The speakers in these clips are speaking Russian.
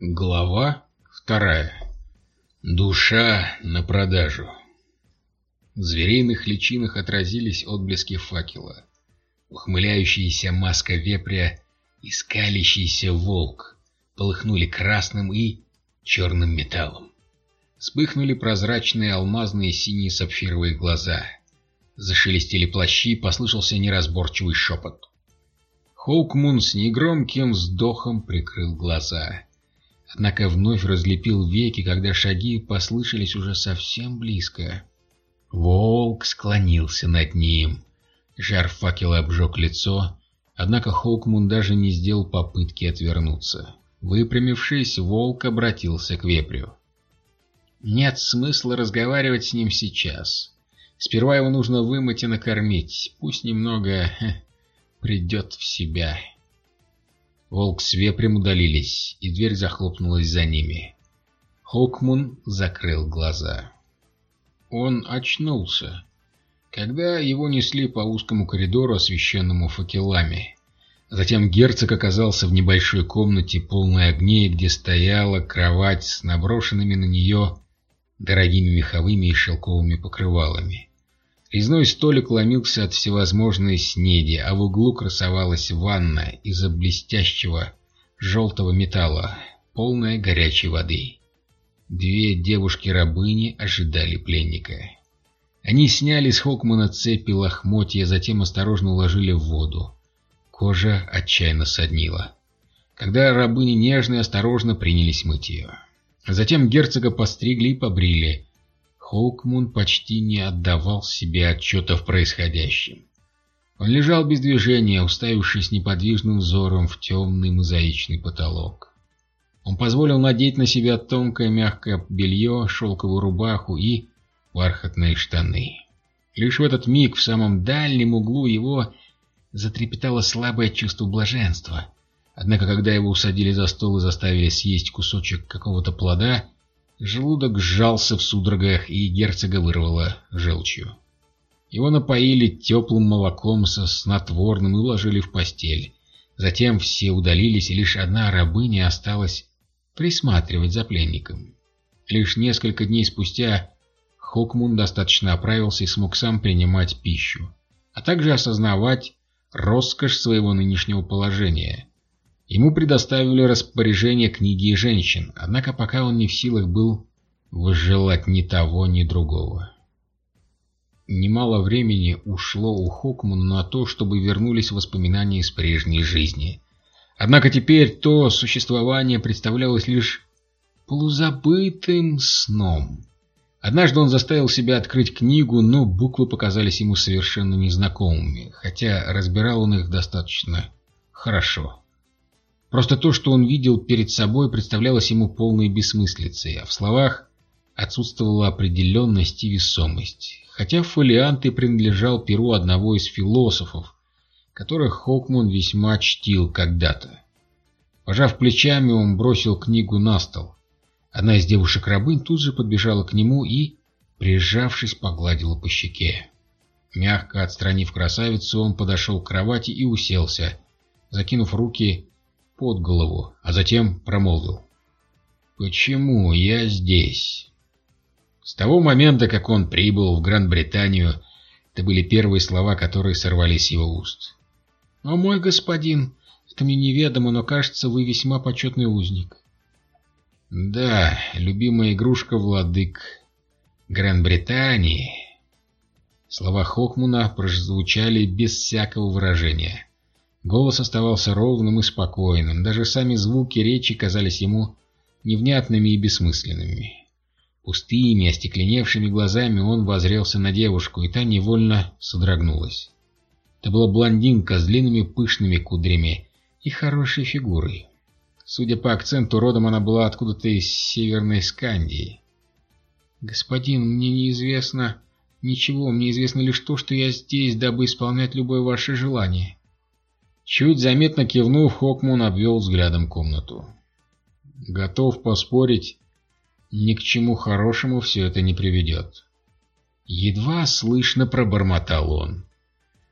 Глава вторая. Душа на продажу. В звериных личинах отразились отблески факела. Ухмыляющаяся маска вепря и скалящийся волк полыхнули красным и черным металлом. Вспыхнули прозрачные алмазные синие сапфировые глаза. Зашелестели плащи, послышался неразборчивый шепот. Хоукмун с негромким вздохом прикрыл глаза. Однако вновь разлепил веки, когда шаги послышались уже совсем близко. Волк склонился над ним. Жар факела обжег лицо, однако Хоукмун даже не сделал попытки отвернуться. Выпрямившись, волк обратился к вепрю. «Нет смысла разговаривать с ним сейчас. Сперва его нужно вымыть и накормить, пусть немного придет в себя». Волк с вепрем удалились, и дверь захлопнулась за ними. Хокмун закрыл глаза. Он очнулся, когда его несли по узкому коридору, освещенному факелами. Затем герцог оказался в небольшой комнате, полной огней, где стояла кровать с наброшенными на нее дорогими меховыми и шелковыми покрывалами. Резной столик ломился от всевозможной снеди, а в углу красовалась ванна из блестящего желтого металла, полная горячей воды. Две девушки-рабыни ожидали пленника. Они сняли с Хокмана цепи лохмотья, затем осторожно уложили в воду. Кожа отчаянно соднила. Когда рабыни нежно и осторожно принялись мыть ее. Затем герцога постригли и побрили, Хоукмун почти не отдавал себе отчета в происходящем. Он лежал без движения, уставившись неподвижным взором в темный мозаичный потолок. Он позволил надеть на себя тонкое мягкое белье, шелковую рубаху и бархатные штаны. Лишь в этот миг в самом дальнем углу его затрепетало слабое чувство блаженства. Однако, когда его усадили за стол и заставили съесть кусочек какого-то плода, Желудок сжался в судорогах, и герцога вырвало желчью. Его напоили теплым молоком со снотворным и уложили в постель. Затем все удалились, и лишь одна рабыня осталась присматривать за пленником. Лишь несколько дней спустя Хокмун достаточно оправился и смог сам принимать пищу, а также осознавать роскошь своего нынешнего положения Ему предоставили распоряжение книги и женщин, однако пока он не в силах был выжелать ни того, ни другого. Немало времени ушло у Хокмана на то, чтобы вернулись воспоминания из прежней жизни. Однако теперь то существование представлялось лишь полузабытым сном. Однажды он заставил себя открыть книгу, но буквы показались ему совершенно незнакомыми, хотя разбирал он их достаточно хорошо. Просто то, что он видел перед собой, представлялось ему полной бессмыслицей, а в словах отсутствовала определенность и весомость. Хотя фолиант и принадлежал перу одного из философов, которых Хокман весьма чтил когда-то. Пожав плечами, он бросил книгу на стол. Одна из девушек-рабынь тут же подбежала к нему и, прижавшись, погладила по щеке. Мягко отстранив красавицу, он подошел к кровати и уселся, закинув руки под голову, а затем промолвил. «Почему я здесь?» С того момента, как он прибыл в Гран-Британию, это были первые слова, которые сорвались с его уст. «О мой господин, это мне неведомо, но кажется, вы весьма почетный узник». «Да, любимая игрушка владык Гран-Британии». Слова Хохмуна прозвучали без всякого выражения. Голос оставался ровным и спокойным, даже сами звуки речи казались ему невнятными и бессмысленными. Пустыми, остекленевшими глазами он возрелся на девушку, и та невольно содрогнулась. Это была блондинка с длинными пышными кудрями и хорошей фигурой. Судя по акценту, родом она была откуда-то из Северной Скандии. «Господин, мне неизвестно ничего, мне известно лишь то, что я здесь, дабы исполнять любое ваше желание». Чуть заметно кивнув, Хокмун обвел взглядом комнату. Готов поспорить, ни к чему хорошему все это не приведет. Едва слышно пробормотал он.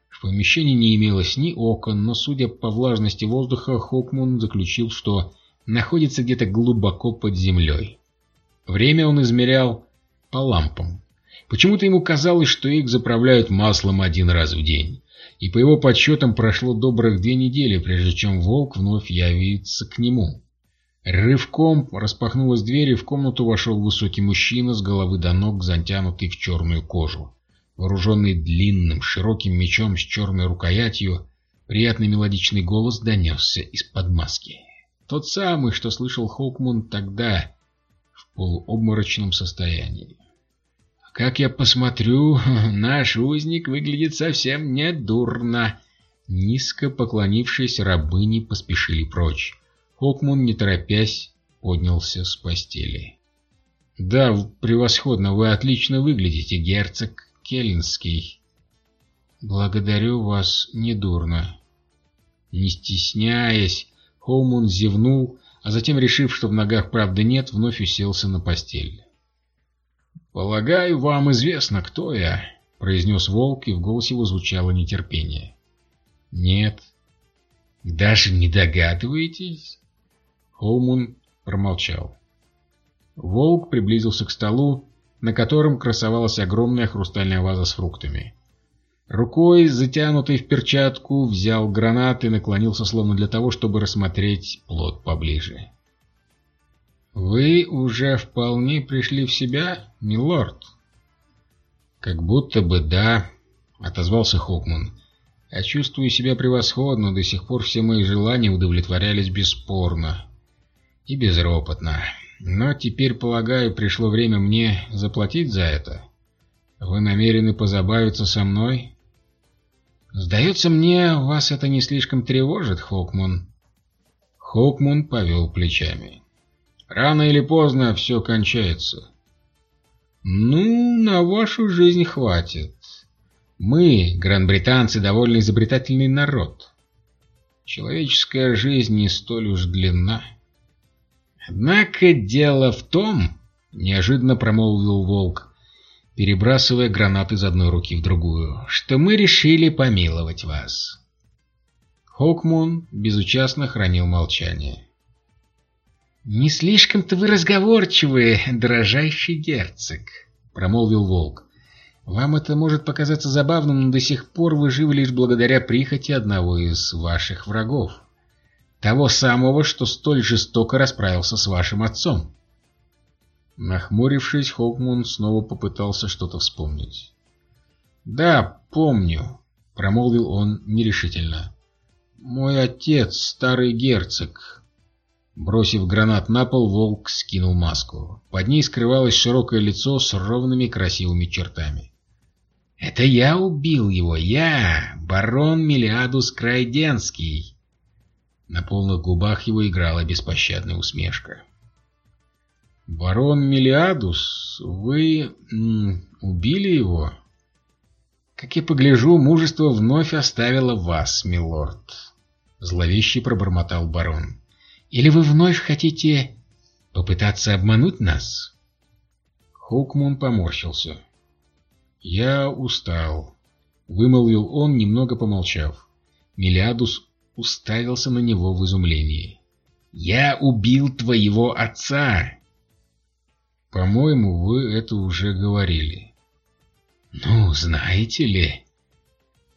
В помещении не имелось ни окон, но, судя по влажности воздуха, Хокмун заключил, что находится где-то глубоко под землей. Время он измерял по лампам. Почему-то ему казалось, что их заправляют маслом один раз в день. И по его подсчетам прошло добрых две недели, прежде чем волк вновь явится к нему. Рывком распахнулась дверь, и в комнату вошел высокий мужчина с головы до ног, затянутый в черную кожу. Вооруженный длинным, широким мечом с черной рукоятью, приятный мелодичный голос донесся из-под маски. Тот самый, что слышал Хоукмун тогда, в полуобморочном состоянии. «Как я посмотрю, наш узник выглядит совсем недурно!» Низко поклонившись, рабыни поспешили прочь. Хокмун, не торопясь, поднялся с постели. «Да, превосходно, вы отлично выглядите, герцог Келлинский». «Благодарю вас недурно». Не стесняясь, Хоумун зевнул, а затем, решив, что в ногах правды нет, вновь уселся на постель. «Полагаю, вам известно, кто я», — произнес волк, и в голосе его звучало нетерпение. «Нет». «Даже не догадываетесь?» Хоумун промолчал. Волк приблизился к столу, на котором красовалась огромная хрустальная ваза с фруктами. Рукой, затянутой в перчатку, взял гранат и наклонился словно для того, чтобы рассмотреть плод поближе. «Вы уже вполне пришли в себя, милорд?» «Как будто бы да», — отозвался Хокман. «Я чувствую себя превосходно, до сих пор все мои желания удовлетворялись бесспорно и безропотно. Но теперь, полагаю, пришло время мне заплатить за это. Вы намерены позабавиться со мной? Сдается мне, вас это не слишком тревожит, Хокмун. Хокмун повел плечами. Рано или поздно все кончается. Ну, на вашу жизнь хватит. Мы, гран-британцы, довольно изобретательный народ. Человеческая жизнь не столь уж длинна. «Однако дело в том...» — неожиданно промолвил волк, перебрасывая гранат из одной руки в другую, — «что мы решили помиловать вас». Хокмун безучастно хранил молчание. «Не слишком-то вы разговорчивы, дрожайший герцог», — промолвил волк. «Вам это может показаться забавным, но до сих пор вы живы лишь благодаря прихоти одного из ваших врагов». Того самого, что столь жестоко расправился с вашим отцом. Нахмурившись, Хокмун снова попытался что-то вспомнить. «Да, помню», — промолвил он нерешительно. «Мой отец, старый герцог». Бросив гранат на пол, волк скинул маску. Под ней скрывалось широкое лицо с ровными красивыми чертами. «Это я убил его, я, барон Мелиадус Крайденский!» На полных губах его играла беспощадная усмешка. «Барон Мелиадус, вы... убили его?» «Как я погляжу, мужество вновь оставило вас, милорд», — зловеще пробормотал барон. «Или вы вновь хотите попытаться обмануть нас?» Хукмун поморщился. «Я устал», — вымолвил он, немного помолчав. Мелиадус уставился на него в изумлении. «Я убил твоего отца!» «По-моему, вы это уже говорили». «Ну, знаете ли...»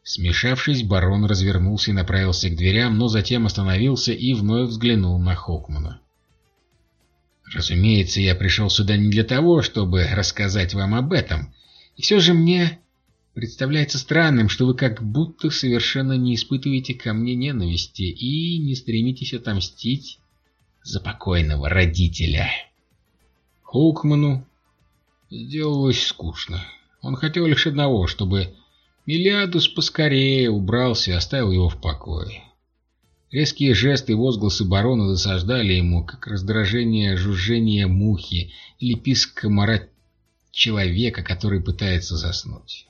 Смешавшись, барон развернулся и направился к дверям, но затем остановился и вновь взглянул на Хокмана. «Разумеется, я пришел сюда не для того, чтобы рассказать вам об этом. И все же мне Представляется странным, что вы как будто совершенно не испытываете ко мне ненависти и не стремитесь отомстить за покойного родителя. Хоукману сделалось скучно. Он хотел лишь одного, чтобы Миллиадус поскорее убрался и оставил его в покое. Резкие жесты и возгласы барона досаждали ему, как раздражение жужжения мухи или писк комара человека, который пытается заснуть.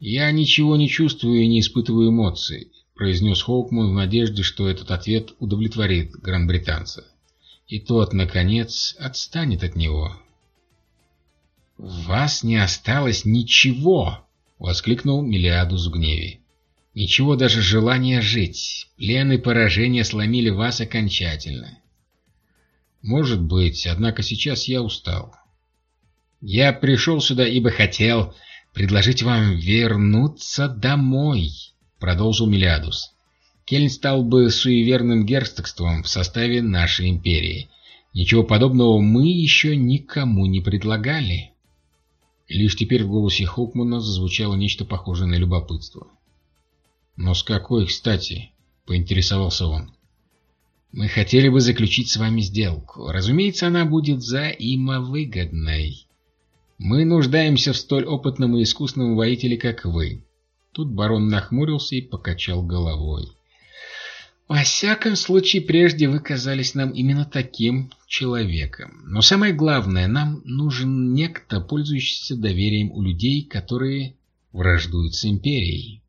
«Я ничего не чувствую и не испытываю эмоций», — произнес Хоукман в надежде, что этот ответ удовлетворит гран-британца. И тот, наконец, отстанет от него. «В вас не осталось ничего!» — воскликнул Мелиадус в гневе. Ничего даже желания жить. Плен и поражение сломили вас окончательно. Может быть, однако сейчас я устал. Я пришел сюда, ибо хотел предложить вам вернуться домой, продолжил Милиадус. Кельн стал бы суеверным герцогством в составе нашей империи. Ничего подобного мы еще никому не предлагали. Лишь теперь в голосе Хокмана зазвучало нечто похожее на любопытство. «Но с какой, кстати?» — поинтересовался он. «Мы хотели бы заключить с вами сделку. Разумеется, она будет взаимовыгодной. Мы нуждаемся в столь опытном и искусном воителе, как вы». Тут барон нахмурился и покачал головой. Во всяком случае, прежде вы казались нам именно таким человеком. Но самое главное, нам нужен некто, пользующийся доверием у людей, которые враждуют с Империей.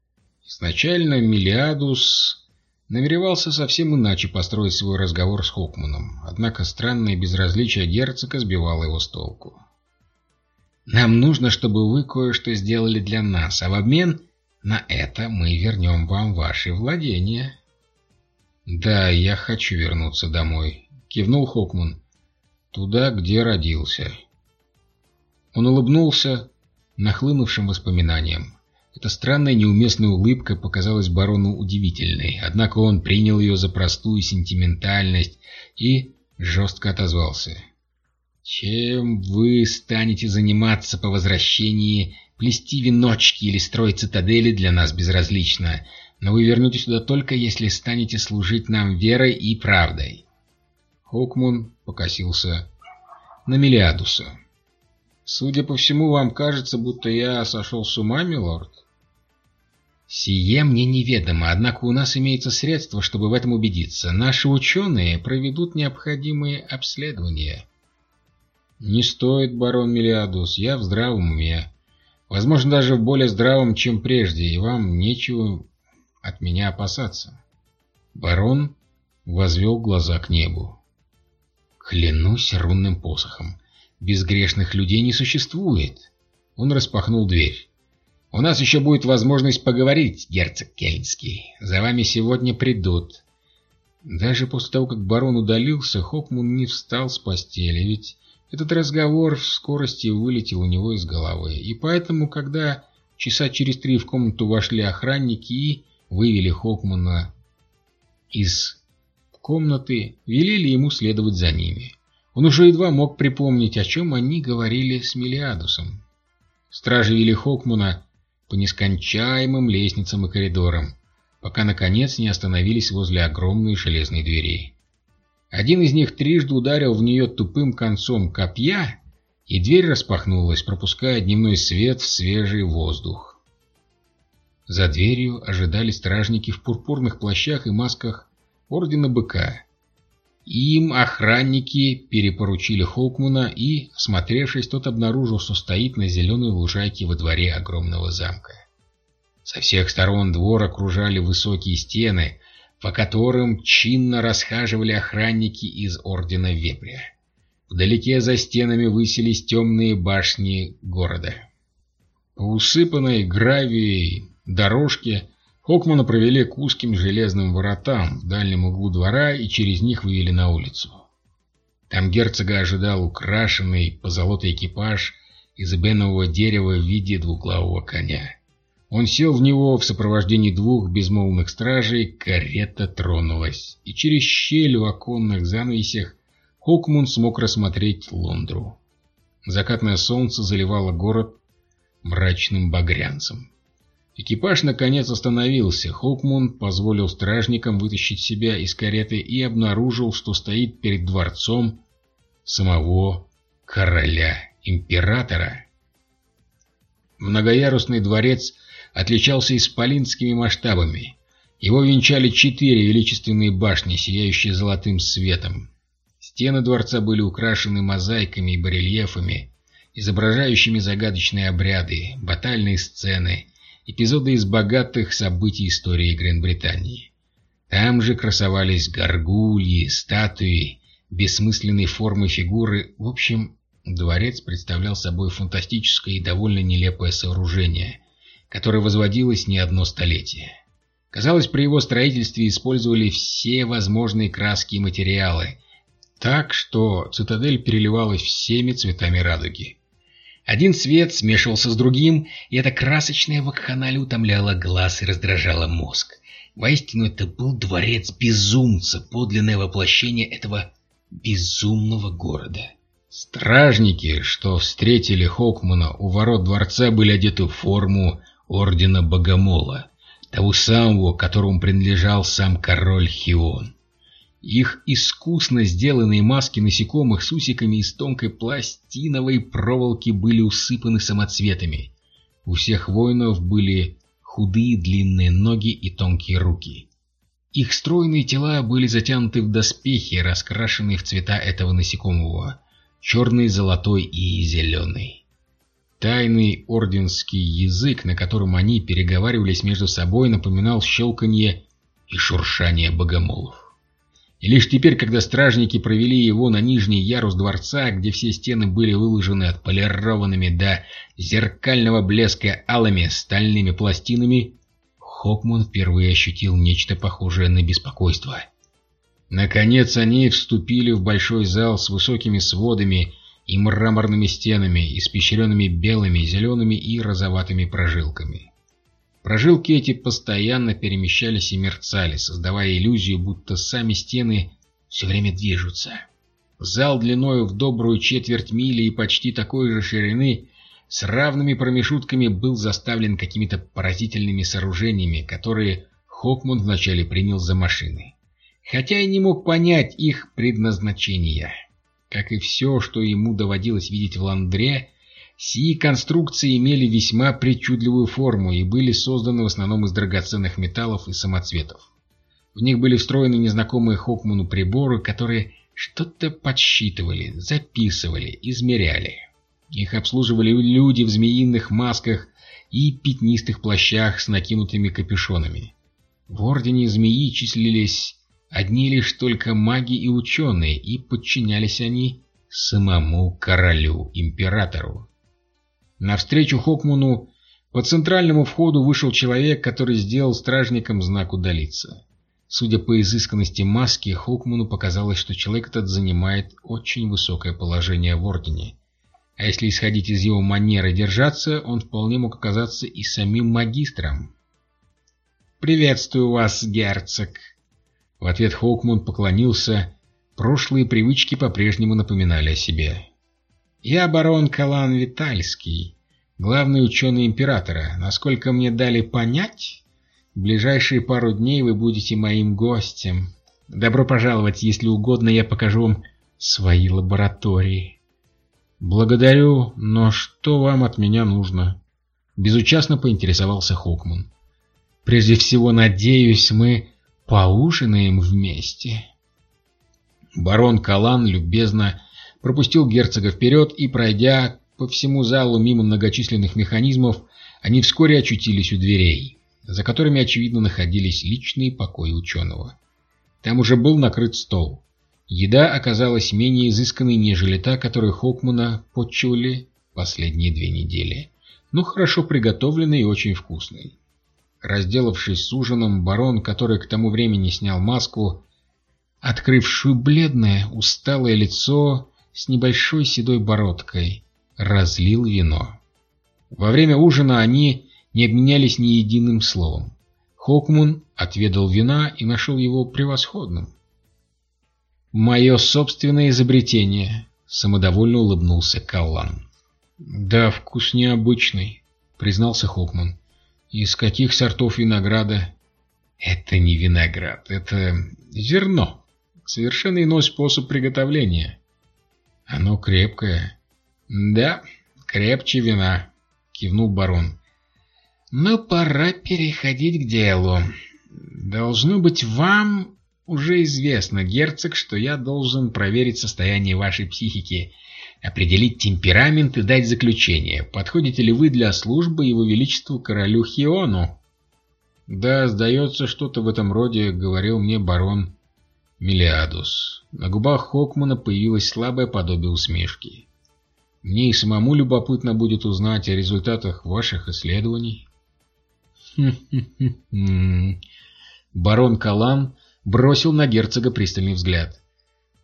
Изначально Миллиадус намеревался совсем иначе построить свой разговор с Хокманом, однако странное безразличие герцога сбивало его с толку. «Нам нужно, чтобы вы кое-что сделали для нас, а в обмен на это мы вернем вам ваши владения». «Да, я хочу вернуться домой», — кивнул Хокман. «Туда, где родился». Он улыбнулся нахлынувшим воспоминаниям. Эта странная неуместная улыбка показалась барону удивительной, однако он принял ее за простую сентиментальность и жестко отозвался. «Чем вы станете заниматься по возвращении? Плести веночки или строить цитадели для нас безразлично но вы вернетесь сюда только если станете служить нам верой и правдой. Хокмун покосился на Мелиадуса. «Судя по всему, вам кажется, будто я сошел с ума, милорд?» «Сие мне неведомо, однако у нас имеется средство, чтобы в этом убедиться. Наши ученые проведут необходимые обследования». «Не стоит, барон Мелиадус, я в здравом уме. Возможно, даже в более здравом, чем прежде, и вам нечего от меня опасаться. Барон возвел глаза к небу. Клянусь рунным посохом. Безгрешных людей не существует. Он распахнул дверь. «У нас еще будет возможность поговорить, герцог Кельнский. За вами сегодня придут». Даже после того, как барон удалился, Хокмун не встал с постели, ведь этот разговор в скорости вылетел у него из головы. И поэтому, когда часа через три в комнату вошли охранники и вывели Хокмана из комнаты, велели ему следовать за ними. Он уже едва мог припомнить, о чем они говорили с Мелиадусом. Стражи вели Хокмана по нескончаемым лестницам и коридорам, пока, наконец, не остановились возле огромной железной двери. Один из них трижды ударил в нее тупым концом копья, и дверь распахнулась, пропуская дневной свет в свежий воздух. За дверью ожидали стражники в пурпурных плащах и масках Ордена Быка. Им охранники перепоручили Холкмана и, осмотревшись, тот обнаружил, что стоит на зеленой лужайке во дворе огромного замка. Со всех сторон двор окружали высокие стены, по которым чинно расхаживали охранники из Ордена Вепря. Вдалеке за стенами высились темные башни города. По усыпанной гравией дорожке Хокмана провели к узким железным воротам в дальнем углу двора и через них вывели на улицу. Там герцога ожидал украшенный позолотый экипаж из эбенового дерева в виде двуглавого коня. Он сел в него в сопровождении двух безмолвных стражей, карета тронулась, и через щель в оконных занавесях Хокмун смог рассмотреть Лондру. Закатное солнце заливало город мрачным багрянцем. Экипаж наконец остановился. Хокмун позволил стражникам вытащить себя из кареты и обнаружил, что стоит перед дворцом самого короля, императора. Многоярусный дворец отличался исполинскими масштабами. Его венчали четыре величественные башни, сияющие золотым светом. Стены дворца были украшены мозаиками и барельефами, изображающими загадочные обряды, батальные сцены эпизоды из богатых событий истории Гран-Британии. Там же красовались горгульи, статуи, бессмысленные формы фигуры. В общем, дворец представлял собой фантастическое и довольно нелепое сооружение, которое возводилось не одно столетие. Казалось, при его строительстве использовали все возможные краски и материалы, так что цитадель переливалась всеми цветами радуги. Один цвет смешивался с другим, и эта красочная вакханалия утомляла глаз и раздражала мозг. Воистину, это был дворец безумца, подлинное воплощение этого безумного города. Стражники, что встретили Хокмана у ворот дворца, были одеты в форму Ордена Богомола того самого, которому принадлежал сам король Хион. Их искусно сделанные маски насекомых с усиками из тонкой пластиновой проволоки были усыпаны самоцветами. У всех воинов были худые длинные ноги и тонкие руки. Их стройные тела были затянуты в доспехи, раскрашенные в цвета этого насекомого — черный, золотой и зеленый. Тайный орденский язык, на котором они переговаривались между собой, напоминал щелканье и шуршание богомолов. И лишь теперь, когда стражники провели его на нижний ярус дворца, где все стены были выложены отполированными до зеркального блеска алыми стальными пластинами, Хокман впервые ощутил нечто похожее на беспокойство. Наконец они вступили в большой зал с высокими сводами и мраморными стенами, испещренными белыми, зелеными и розоватыми прожилками. Прожилки эти постоянно перемещались и мерцали, создавая иллюзию, будто сами стены все время движутся. Зал длиною в добрую четверть мили и почти такой же ширины с равными промежутками был заставлен какими-то поразительными сооружениями, которые Хокман вначале принял за машины. Хотя и не мог понять их предназначения. Как и все, что ему доводилось видеть в Ландре, сии конструкции имели весьма причудливую форму и были созданы в основном из драгоценных металлов и самоцветов. В них были встроены незнакомые Хокману приборы, которые что-то подсчитывали, записывали, измеряли. Их обслуживали люди в змеиных масках и пятнистых плащах с накинутыми капюшонами. В Ордене Змеи числились одни лишь только маги и ученые, и подчинялись они самому королю-императору. Навстречу Хокмуну по центральному входу вышел человек, который сделал стражникам знак удалиться. Судя по изысканности маски, Хокмуну показалось, что человек этот занимает очень высокое положение в Ордене. А если исходить из его манеры держаться, он вполне мог оказаться и самим магистром. «Приветствую вас, герцог!» В ответ Хоукмун поклонился. Прошлые привычки по-прежнему напоминали о себе. «Я барон Калан Витальский, главный ученый Императора. Насколько мне дали понять, в ближайшие пару дней вы будете моим гостем. Добро пожаловать, если угодно, я покажу вам свои лаборатории». «Благодарю, но что вам от меня нужно?» Безучастно поинтересовался Хокман. «Прежде всего, надеюсь, мы Поужинаем вместе. Барон Калан любезно пропустил герцога вперед и, пройдя по всему залу мимо многочисленных механизмов, они вскоре очутились у дверей, за которыми, очевидно, находились личные покои ученого. Там уже был накрыт стол. Еда оказалась менее изысканной, нежели та, которую Хокмана подчивали последние две недели, но хорошо приготовленной и очень вкусной. Разделавшись с ужином, барон, который к тому времени снял маску, открывшую бледное, усталое лицо с небольшой седой бородкой, разлил вино. Во время ужина они не обменялись ни единым словом. Хокмун отведал вина и нашел его превосходным. «Мое собственное изобретение», — самодовольно улыбнулся Каллан. «Да, вкус необычный», — признался Хокман. Из каких сортов винограда? Это не виноград, это зерно. Совершенно иной способ приготовления. Оно крепкое. Да, крепче вина, кивнул барон. Но пора переходить к делу. Должно быть, вам уже известно, герцог, что я должен проверить состояние вашей психики определить темперамент и дать заключение, подходите ли вы для службы его величеству королю Хиону. Да, сдается, что-то в этом роде, говорил мне барон Мелиадус. На губах Хокмана появилось слабое подобие усмешки. Мне и самому любопытно будет узнать о результатах ваших исследований. Барон Калан бросил на герцога пристальный взгляд.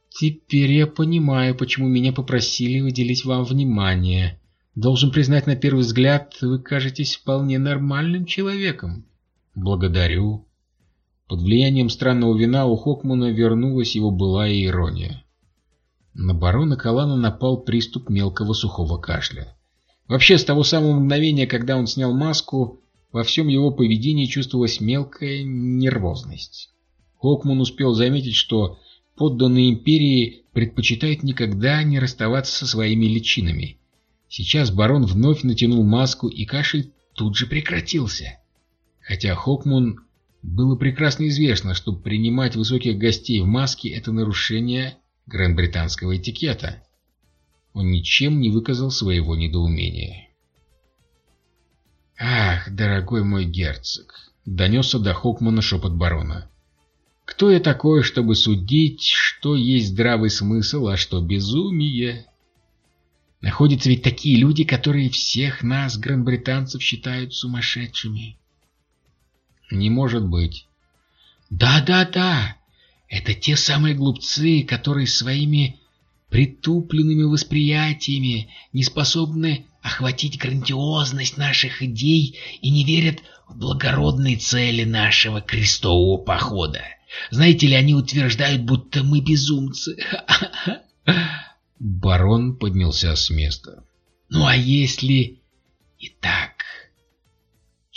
«Теперь я понимаю, почему меня попросили уделить вам внимание. Должен признать, на первый взгляд, вы кажетесь вполне нормальным человеком». «Благодарю». Под влиянием странного вина у Хокмана вернулась его былая ирония. На барона Калана напал приступ мелкого сухого кашля. Вообще, с того самого мгновения, когда он снял маску, во всем его поведении чувствовалась мелкая нервозность. Хокман успел заметить, что подданные империи предпочитают никогда не расставаться со своими личинами. Сейчас барон вновь натянул маску, и кашель тут же прекратился. Хотя Хокман было прекрасно известно, что принимать высоких гостей в маске – это нарушение гран-британского этикета. Он ничем не выказал своего недоумения. «Ах, дорогой мой герцог!» — донесся до Хокмана шепот барона. Кто я такой, чтобы судить, что есть здравый смысл, а что безумие? Находятся ведь такие люди, которые всех нас, гран-британцев, считают сумасшедшими. Не может быть. Да-да-да, это те самые глупцы, которые своими притупленными восприятиями не способны охватить грандиозность наших идей и не верят в благородные цели нашего крестового похода. Знаете ли, они утверждают, будто мы безумцы. Барон поднялся с места. Ну а если и так?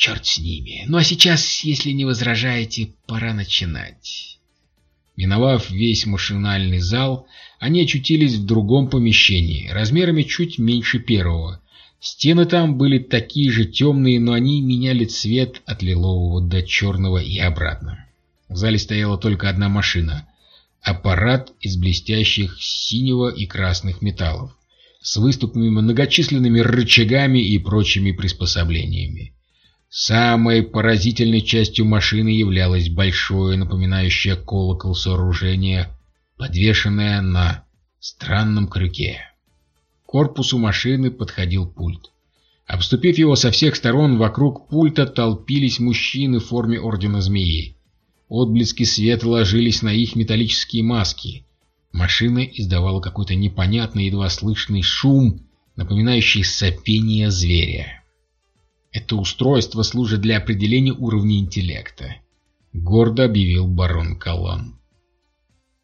Черт с ними. Ну а сейчас, если не возражаете, пора начинать. Миновав весь машинальный зал, они очутились в другом помещении, размерами чуть меньше первого. Стены там были такие же темные, но они меняли цвет от лилового до черного и обратно. В зале стояла только одна машина. Аппарат из блестящих синего и красных металлов, с выступами многочисленными рычагами и прочими приспособлениями. Самой поразительной частью машины являлось большое, напоминающее колокол сооружение, подвешенное на странном крюке. К корпусу машины подходил пульт. Обступив его со всех сторон, вокруг пульта толпились мужчины в форме Ордена Змеи. Отблески света ложились на их металлические маски. Машина издавала какой-то непонятный, едва слышный шум, напоминающий сопение зверя. Это устройство служит для определения уровня интеллекта, гордо объявил барон Калан.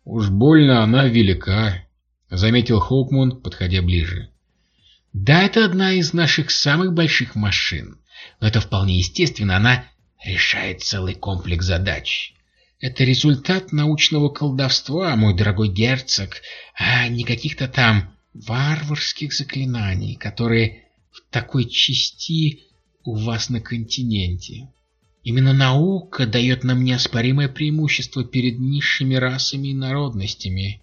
Уж больно она велика, заметил Хоукмун, подходя ближе. Да, это одна из наших самых больших машин. Но это вполне естественно, она решает целый комплекс задач. Это результат научного колдовства, мой дорогой герцог, а не каких-то там варварских заклинаний, которые в такой части у вас на континенте. Именно наука дает нам неоспоримое преимущество перед низшими расами и народностями.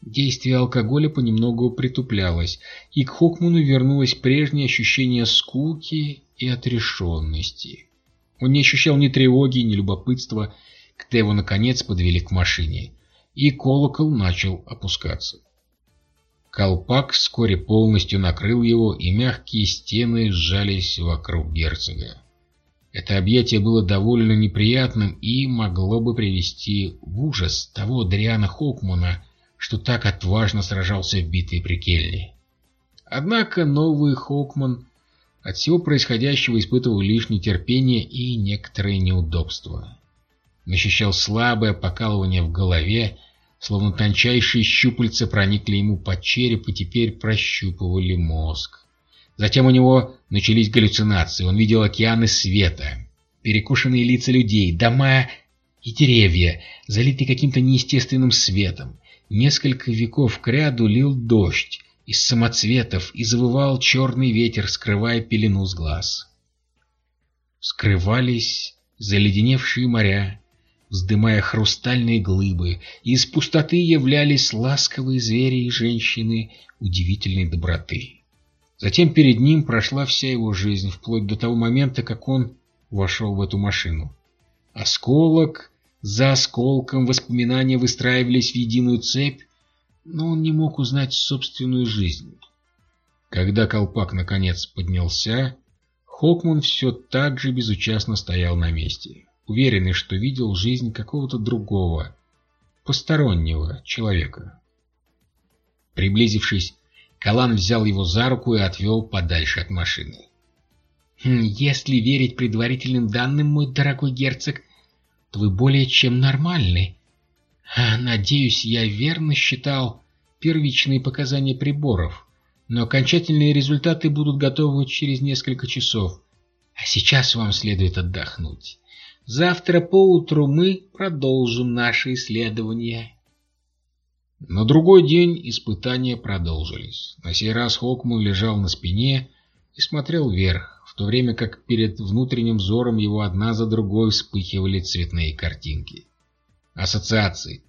Действие алкоголя понемногу притуплялось, и к Хокману вернулось прежнее ощущение скуки и отрешенности. Он не ощущал ни тревоги, ни любопытства, когда его наконец подвели к машине, и колокол начал опускаться. Колпак вскоре полностью накрыл его, и мягкие стены сжались вокруг герцога. Это объятие было довольно неприятным и могло бы привести в ужас того Дриана Хокмана, что так отважно сражался в битве при Кельне. Однако новый Хокман от всего происходящего испытывал лишь нетерпение и некоторые неудобства ощущал слабое покалывание в голове, словно тончайшие щупальца проникли ему под череп и теперь прощупывали мозг. Затем у него начались галлюцинации, он видел океаны света, перекушенные лица людей, дома и деревья, залитые каким-то неестественным светом. Несколько веков кряду лил дождь из самоцветов и завывал черный ветер, скрывая пелену с глаз. Скрывались заледеневшие моря, вздымая хрустальные глыбы, и из пустоты являлись ласковые звери и женщины удивительной доброты. Затем перед ним прошла вся его жизнь, вплоть до того момента, как он вошел в эту машину. Осколок за осколком воспоминания выстраивались в единую цепь, но он не мог узнать собственную жизнь. Когда колпак наконец поднялся, Хокман все так же безучастно стоял на месте. Уверенный, что видел жизнь какого-то другого, постороннего человека. Приблизившись, Калан взял его за руку и отвел подальше от машины. «Хм, «Если верить предварительным данным, мой дорогой герцог, то вы более чем нормальны. А, надеюсь, я верно считал первичные показания приборов, но окончательные результаты будут готовы через несколько часов. А сейчас вам следует отдохнуть. Завтра поутру мы продолжим наши исследования». На другой день испытания продолжились. На сей раз Хокман лежал на спине и смотрел вверх, в то время как перед внутренним взором его одна за другой вспыхивали цветные картинки. Ассоциации,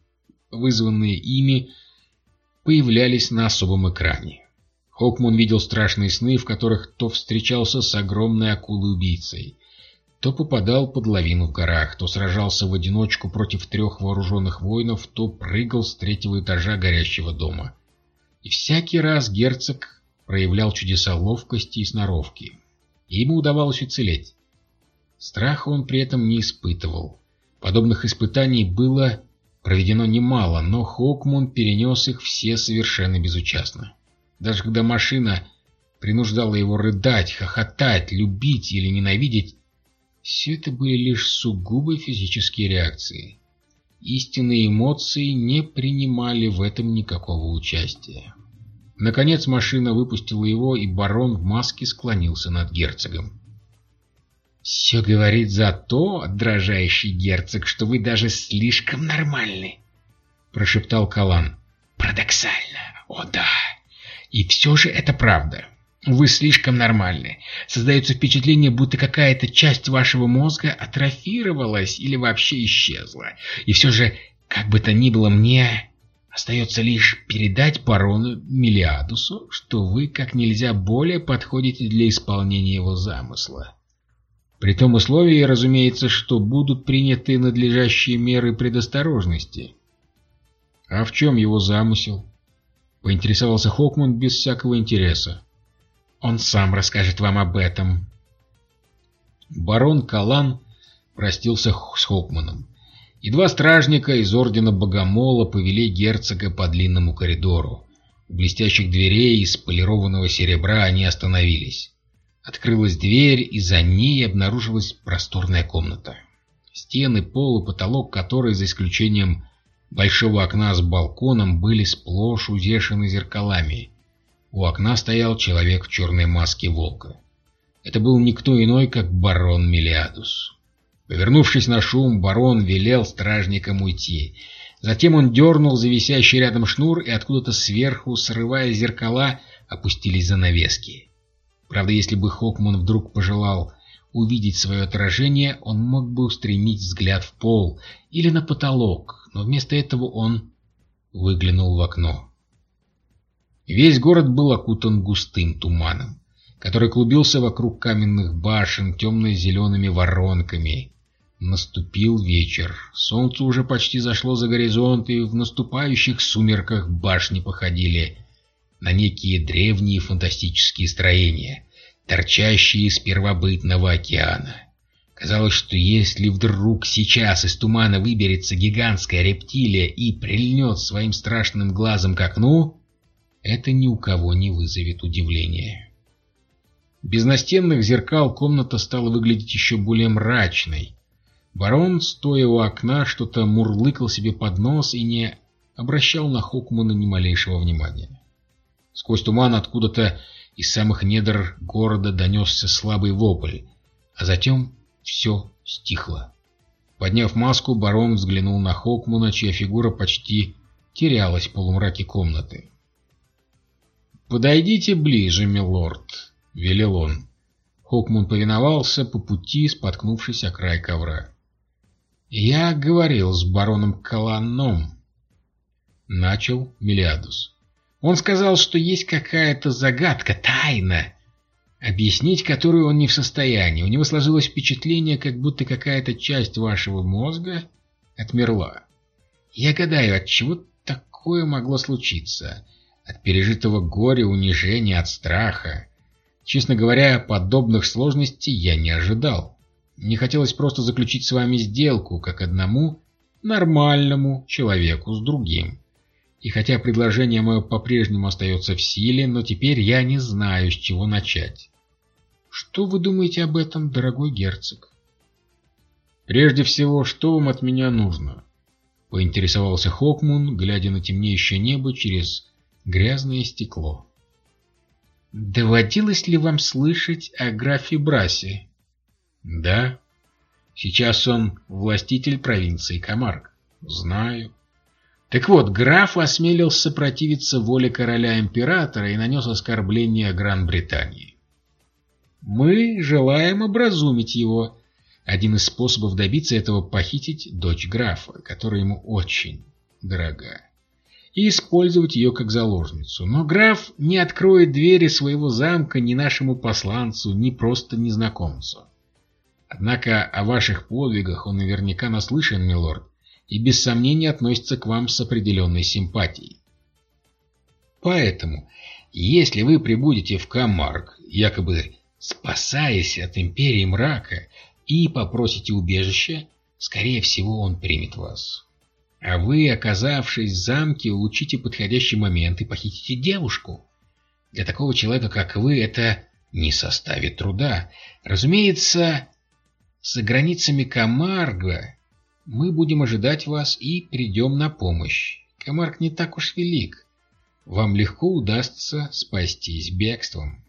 вызванные ими, появлялись на особом экране. Хокман видел страшные сны, в которых то встречался с огромной акулой-убийцей, то попадал под лавину в горах, то сражался в одиночку против трех вооруженных воинов, то прыгал с третьего этажа горящего дома. И всякий раз герцог проявлял чудеса ловкости и сноровки. И ему удавалось уцелеть. Страха он при этом не испытывал. Подобных испытаний было проведено немало, но Хокмун перенес их все совершенно безучастно. Даже когда машина принуждала его рыдать, хохотать, любить или ненавидеть, все это были лишь сугубо физические реакции. Истинные эмоции не принимали в этом никакого участия. Наконец машина выпустила его, и барон в маске склонился над герцогом. «Все говорит за то, дрожащий герцог, что вы даже слишком нормальны», — прошептал Калан. «Парадоксально, о да. И все же это правда. Вы слишком нормальны. Создается впечатление, будто какая-то часть вашего мозга атрофировалась или вообще исчезла. И все же, как бы то ни было, мне остается лишь передать барону Мелиадусу, что вы как нельзя более подходите для исполнения его замысла. При том условии, разумеется, что будут приняты надлежащие меры предосторожности. А в чем его замысел? Поинтересовался Хокман без всякого интереса. Он сам расскажет вам об этом. Барон Калан простился с Хокманом, и два стражника из Ордена Богомола повели герцога по длинному коридору. У блестящих дверей из полированного серебра они остановились. Открылась дверь, и за ней обнаружилась просторная комната. Стены, пол и потолок которой, за исключением большого окна с балконом, были сплошь увешаны зеркалами, у окна стоял человек в черной маске волка. Это был никто иной, как барон Мелиадус. Повернувшись на шум, барон велел стражникам уйти. Затем он дернул за рядом шнур, и откуда-то сверху, срывая зеркала, опустились занавески. Правда, если бы Хокман вдруг пожелал увидеть свое отражение, он мог бы устремить взгляд в пол или на потолок, но вместо этого он выглянул в окно. Весь город был окутан густым туманом, который клубился вокруг каменных башен темно-зелеными воронками. Наступил вечер. Солнце уже почти зашло за горизонт, и в наступающих сумерках башни походили на некие древние фантастические строения, торчащие из первобытного океана. Казалось, что если вдруг сейчас из тумана выберется гигантская рептилия и прильнет своим страшным глазом к окну, это ни у кого не вызовет удивления. Без настенных зеркал комната стала выглядеть еще более мрачной. Барон, стоя у окна, что-то мурлыкал себе под нос и не обращал на Хокмана ни малейшего внимания. Сквозь туман откуда-то из самых недр города донесся слабый вопль, а затем все стихло. Подняв маску, барон взглянул на Хокмана, чья фигура почти терялась в полумраке комнаты. «Подойдите ближе, милорд», — велел он. Хокмун повиновался по пути, споткнувшись о край ковра. «Я говорил с бароном Каланом», — начал Мелиадус. «Он сказал, что есть какая-то загадка, тайна, объяснить которую он не в состоянии. У него сложилось впечатление, как будто какая-то часть вашего мозга отмерла. Я гадаю, от чего такое могло случиться?» От пережитого горя, унижения, от страха. Честно говоря, подобных сложностей я не ожидал. Мне хотелось просто заключить с вами сделку, как одному нормальному человеку с другим. И хотя предложение мое по-прежнему остается в силе, но теперь я не знаю, с чего начать. Что вы думаете об этом, дорогой герцог? Прежде всего, что вам от меня нужно? Поинтересовался Хокмун, глядя на темнеющее небо через грязное стекло. Доводилось ли вам слышать о графе Брасе? Да. Сейчас он властитель провинции Камарк. Знаю. Так вот, граф осмелился противиться воле короля-императора и нанес оскорбление Гран-Британии. Мы желаем образумить его. Один из способов добиться этого — похитить дочь графа, которая ему очень дорога, и использовать ее как заложницу. Но граф не откроет двери своего замка ни нашему посланцу, ни просто незнакомцу. Однако о ваших подвигах он наверняка наслышан, милорд, и без сомнения относится к вам с определенной симпатией. Поэтому, если вы прибудете в Камарк, якобы спасаясь от Империи Мрака, и попросите убежища, скорее всего он примет вас. А вы, оказавшись в замке, улучшите подходящий момент и похитите девушку. Для такого человека, как вы, это не составит труда. Разумеется, за границами Камарга мы будем ожидать вас и придем на помощь. Камарг не так уж велик. Вам легко удастся спастись бегством.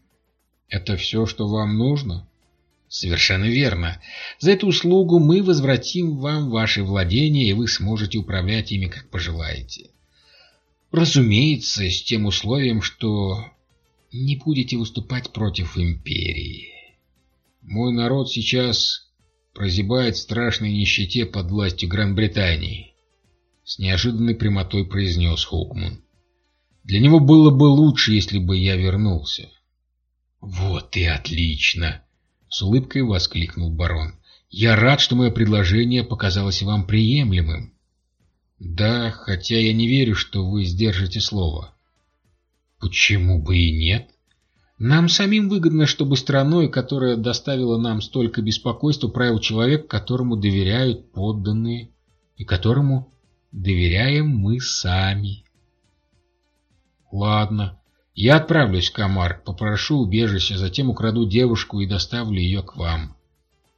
Это все, что вам нужно? Совершенно верно. За эту услугу мы возвратим вам ваши владения, и вы сможете управлять ими, как пожелаете. Разумеется, с тем условием, что не будете выступать против империи. Мой народ сейчас прозябает в страшной нищете под властью Гран-Британии. С неожиданной прямотой произнес Хоукман. Для него было бы лучше, если бы я вернулся. Вот и отлично! С улыбкой воскликнул барон. Я рад, что мое предложение показалось вам приемлемым. Да, хотя я не верю, что вы сдержите слово. Почему бы и нет? Нам самим выгодно, чтобы страной, которая доставила нам столько беспокойства, правил человек, которому доверяют подданные и которому доверяем мы сами. Ладно, я отправлюсь в Камар, попрошу убежища, затем украду девушку и доставлю ее к вам.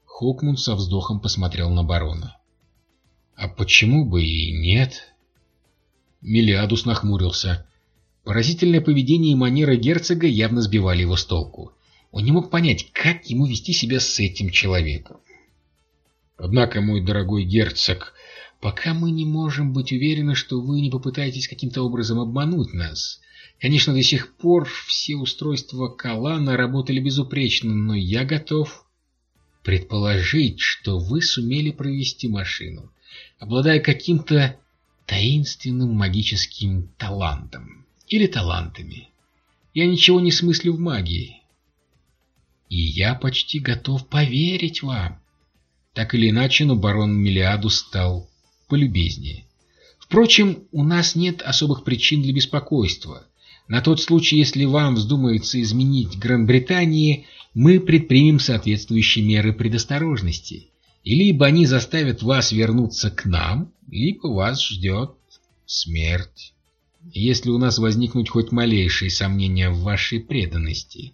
Хокмун со вздохом посмотрел на барона. А почему бы и нет? Мелиадус нахмурился. Поразительное поведение и манера герцога явно сбивали его с толку. Он не мог понять, как ему вести себя с этим человеком. Однако, мой дорогой герцог, пока мы не можем быть уверены, что вы не попытаетесь каким-то образом обмануть нас. Конечно, до сих пор все устройства Калана работали безупречно, но я готов предположить, что вы сумели провести машину, обладая каким-то таинственным магическим талантом или талантами. Я ничего не смыслю в магии. И я почти готов поверить вам. Так или иначе, но барон Мелиаду стал полюбезнее. Впрочем, у нас нет особых причин для беспокойства. На тот случай, если вам вздумается изменить Гран-Британии, мы предпримем соответствующие меры предосторожности. И либо они заставят вас вернуться к нам, либо вас ждет смерть если у нас возникнут хоть малейшие сомнения в вашей преданности.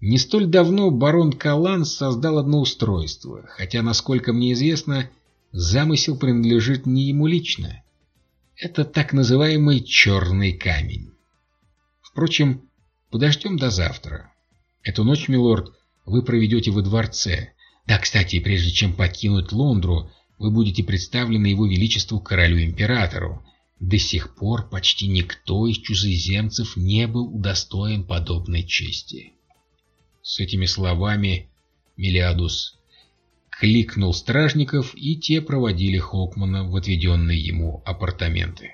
Не столь давно барон Калан создал одно устройство, хотя, насколько мне известно, замысел принадлежит не ему лично. Это так называемый «черный камень». Впрочем, подождем до завтра. Эту ночь, милорд, вы проведете во дворце. Да, кстати, прежде чем покинуть Лондру, вы будете представлены его величеству королю-императору, до сих пор почти никто из чужеземцев не был удостоен подобной чести. С этими словами Мелиадус кликнул стражников, и те проводили Хокмана в отведенные ему апартаменты.